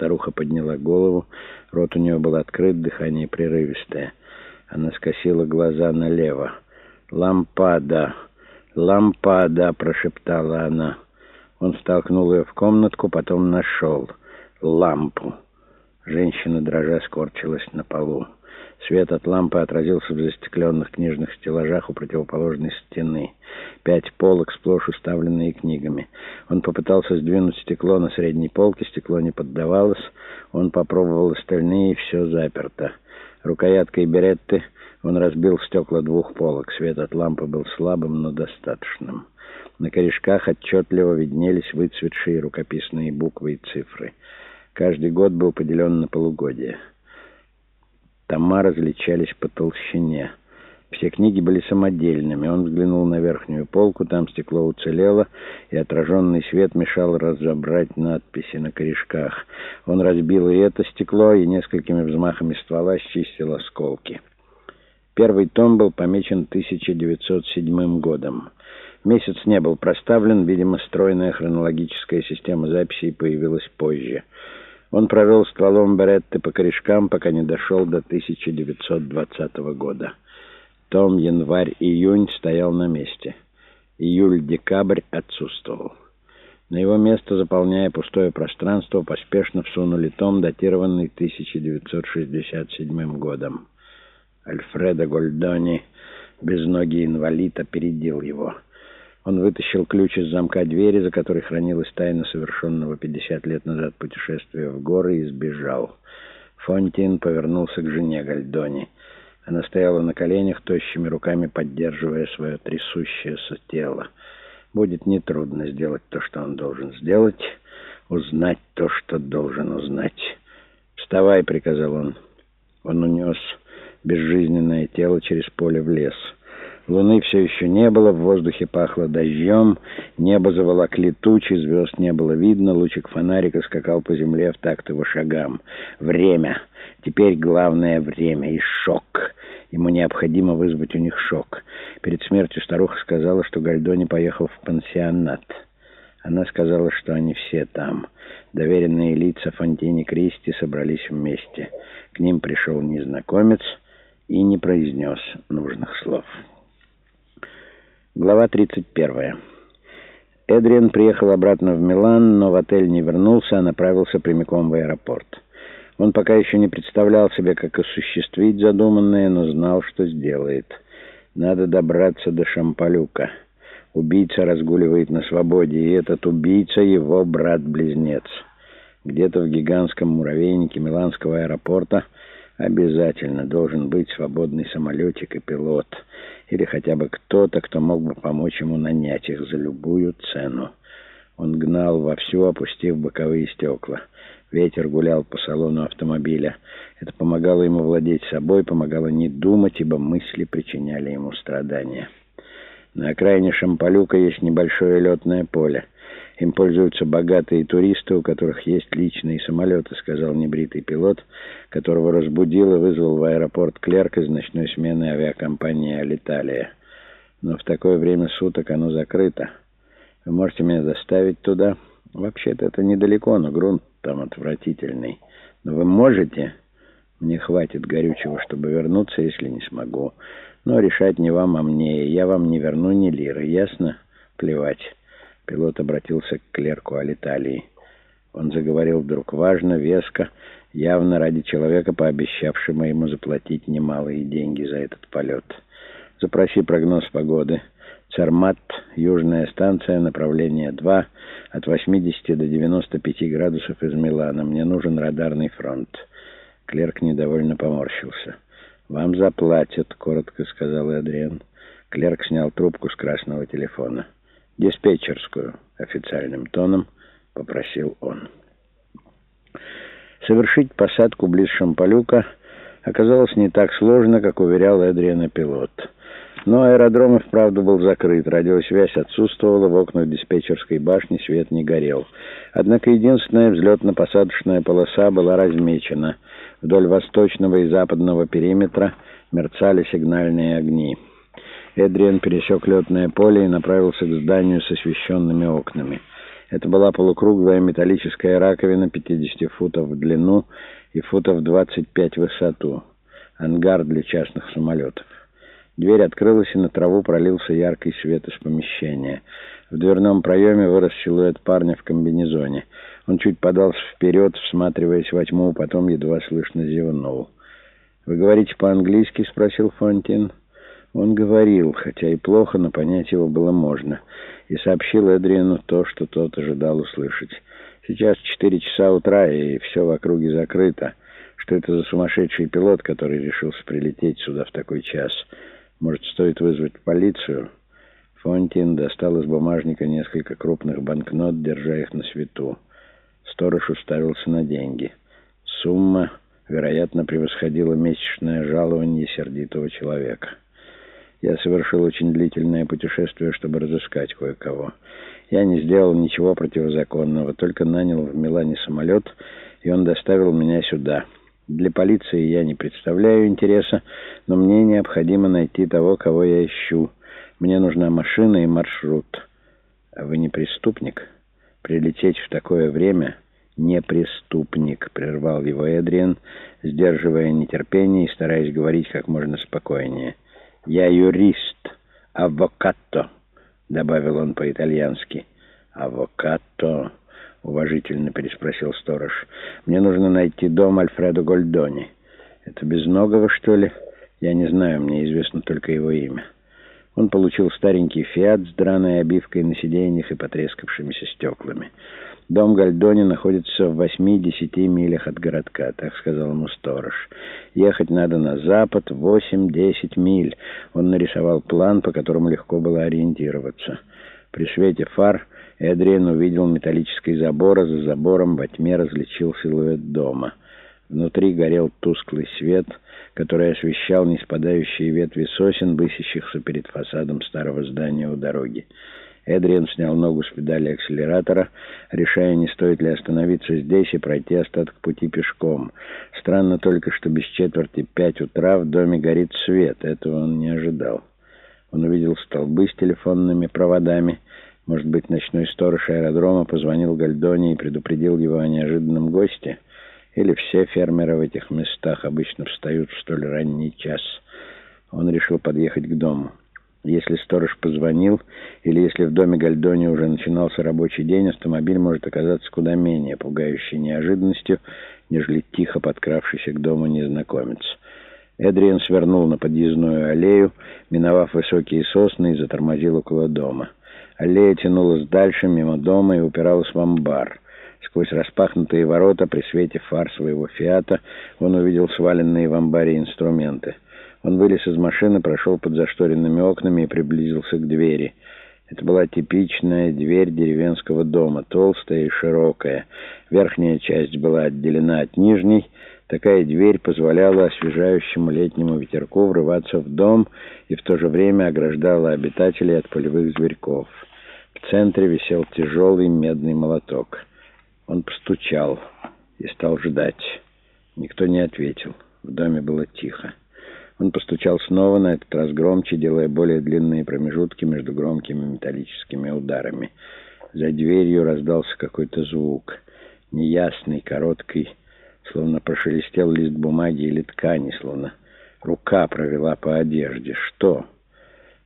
Старуха подняла голову, рот у нее был открыт, дыхание прерывистое. Она скосила глаза налево. «Лампада! Лампада!» — прошептала она. Он столкнул ее в комнатку, потом нашел лампу. Женщина, дрожа, скорчилась на полу. Свет от лампы отразился в застекленных книжных стеллажах у противоположной стены. Пять полок, сплошь уставленные книгами. Он попытался сдвинуть стекло на средней полке, стекло не поддавалось. Он попробовал остальные, и все заперто. Рукояткой беретты он разбил стекла двух полок. Свет от лампы был слабым, но достаточным. На корешках отчетливо виднелись выцветшие рукописные буквы и цифры. Каждый год был поделен на полугодие. Тома различались по толщине. Все книги были самодельными. Он взглянул на верхнюю полку, там стекло уцелело, и отраженный свет мешал разобрать надписи на корешках. Он разбил и это стекло, и несколькими взмахами ствола счистил осколки. Первый том был помечен 1907 годом. Месяц не был проставлен, видимо, стройная хронологическая система записей появилась позже. Он провел стволом Беретты по корешкам, пока не дошел до 1920 года. Том январь-июнь стоял на месте. Июль-декабрь отсутствовал. На его место, заполняя пустое пространство, поспешно всунули том, датированный 1967 годом. Альфредо Гольдони, безногий инвалид, опередил его — он вытащил ключ из замка двери, за которой хранилась тайна совершенного 50 лет назад путешествия в горы, и сбежал. Фонтин повернулся к жене Гальдони. Она стояла на коленях, тощими руками поддерживая свое трясущееся тело. Будет нетрудно сделать то, что он должен сделать, узнать то, что должен узнать. «Вставай», — приказал он. Он унес безжизненное тело через поле в лес. Луны все еще не было, в воздухе пахло дождем, небо заволокли тучи, звезд не было видно, лучик фонарика скакал по земле в такт его шагам. Время. Теперь главное время и шок. Ему необходимо вызвать у них шок. Перед смертью старуха сказала, что Гальдони поехал в пансионат. Она сказала, что они все там. Доверенные лица Фонтини Кристи собрались вместе. К ним пришел незнакомец и не произнес нужных слов. Глава 31. Эдриан приехал обратно в Милан, но в отель не вернулся, а направился прямиком в аэропорт. Он пока еще не представлял себе, как осуществить задуманное, но знал, что сделает. Надо добраться до Шампалюка. Убийца разгуливает на свободе, и этот убийца — его брат-близнец. Где-то в гигантском муравейнике Миланского аэропорта обязательно должен быть свободный самолетик и пилот — или хотя бы кто-то, кто мог бы помочь ему нанять их за любую цену. Он гнал вовсю, опустив боковые стекла. Ветер гулял по салону автомобиля. Это помогало ему владеть собой, помогало не думать, ибо мысли причиняли ему страдания. На окраине Шампалюка есть небольшое летное поле. Им пользуются богатые туристы, у которых есть личные самолеты, сказал небритый пилот, которого разбудил и вызвал в аэропорт клерк из ночной смены авиакомпании «Алиталия». Но в такое время суток оно закрыто. Вы можете меня доставить туда? Вообще-то это недалеко, но грунт там отвратительный. Но вы можете? Мне хватит горючего, чтобы вернуться, если не смогу. Но решать не вам, а мне. Я вам не верну ни лиры, ясно? Плевать. Пилот обратился к клерку Алиталии. Он заговорил вдруг важно, веско, явно ради человека, пообещавшего ему заплатить немалые деньги за этот полет. «Запроси прогноз погоды. Цармат, южная станция, направление 2, от 80 до 95 градусов из Милана. Мне нужен радарный фронт». Клерк недовольно поморщился. «Вам заплатят», — коротко сказал Адриан. Клерк снял трубку с красного телефона диспетчерскую», — официальным тоном попросил он. Совершить посадку близ Шампалюка оказалось не так сложно, как уверял Эдриана пилот. Но аэродром и вправду был закрыт, радиосвязь отсутствовала, в окнах диспетчерской башни свет не горел. Однако единственная взлетно-посадочная полоса была размечена. Вдоль восточного и западного периметра мерцали сигнальные огни. Эдриан пересек летное поле и направился к зданию с освещенными окнами. Это была полукруглая металлическая раковина 50 футов в длину и футов 25 в высоту. Ангар для частных самолетов. Дверь открылась, и на траву пролился яркий свет из помещения. В дверном проеме вырос силуэт парня в комбинезоне. Он чуть подался вперед, всматриваясь во тьму, потом едва слышно зевнул. «Вы говорите по-английски?» — спросил Фонтин. Он говорил, хотя и плохо, но понять его было можно, и сообщил Эдриану то, что тот ожидал услышать. «Сейчас четыре часа утра, и все в округе закрыто. Что это за сумасшедший пилот, который решился прилететь сюда в такой час? Может, стоит вызвать полицию?» Фонтин достал из бумажника несколько крупных банкнот, держа их на свету. Сторож уставился на деньги. Сумма, вероятно, превосходила месячное жалование сердитого человека. Я совершил очень длительное путешествие, чтобы разыскать кое-кого. Я не сделал ничего противозаконного, только нанял в Милане самолет, и он доставил меня сюда. Для полиции я не представляю интереса, но мне необходимо найти того, кого я ищу. Мне нужна машина и маршрут. А вы не преступник? Прилететь в такое время не преступник, прервал его Эдриан, сдерживая нетерпение и стараясь говорить как можно спокойнее. «Я юрист, авокато», — добавил он по-итальянски. «Авокато», — уважительно переспросил сторож. «Мне нужно найти дом Альфредо Гольдони. Это Безногого, что ли? Я не знаю, мне известно только его имя». Он получил старенький «Фиат» с драной обивкой на сиденьях и потрескавшимися стеклами. Дом Гальдони находится в восьми-десяти милях от городка, так сказал ему сторож. Ехать надо на запад восемь-десять миль. Он нарисовал план, по которому легко было ориентироваться. При свете фар Эдриан увидел металлический забор, а за забором во тьме различил силуэт дома. Внутри горел тусклый свет, который освещал неспадающие ветви сосен, высящихся перед фасадом старого здания у дороги. Эдриан снял ногу с педали акселератора, решая, не стоит ли остановиться здесь и пройти остаток пути пешком. Странно только, что без четверти пять утра в доме горит свет. Этого он не ожидал. Он увидел столбы с телефонными проводами. Может быть, ночной сторож аэродрома позвонил Гальдоне и предупредил его о неожиданном госте? Или все фермеры в этих местах обычно встают в столь ранний час? Он решил подъехать к дому. Если сторож позвонил, или если в доме Гальдони уже начинался рабочий день, автомобиль может оказаться куда менее пугающей неожиданностью, нежели тихо подкравшийся к дому незнакомец. Эдриан свернул на подъездную аллею, миновав высокие сосны и затормозил около дома. Аллея тянулась дальше, мимо дома и упиралась в амбар. Сквозь распахнутые ворота при свете фар своего «Фиата» он увидел сваленные в амбаре инструменты — он вылез из машины, прошел под зашторенными окнами и приблизился к двери. Это была типичная дверь деревенского дома, толстая и широкая. Верхняя часть была отделена от нижней. Такая дверь позволяла освежающему летнему ветерку врываться в дом и в то же время ограждала обитателей от полевых зверьков. В центре висел тяжелый медный молоток. Он постучал и стал ждать. Никто не ответил. В доме было тихо. Он постучал снова, на этот раз громче, делая более длинные промежутки между громкими металлическими ударами. За дверью раздался какой-то звук, неясный, короткий, словно прошелестел лист бумаги или ткани, словно рука провела по одежде. Что?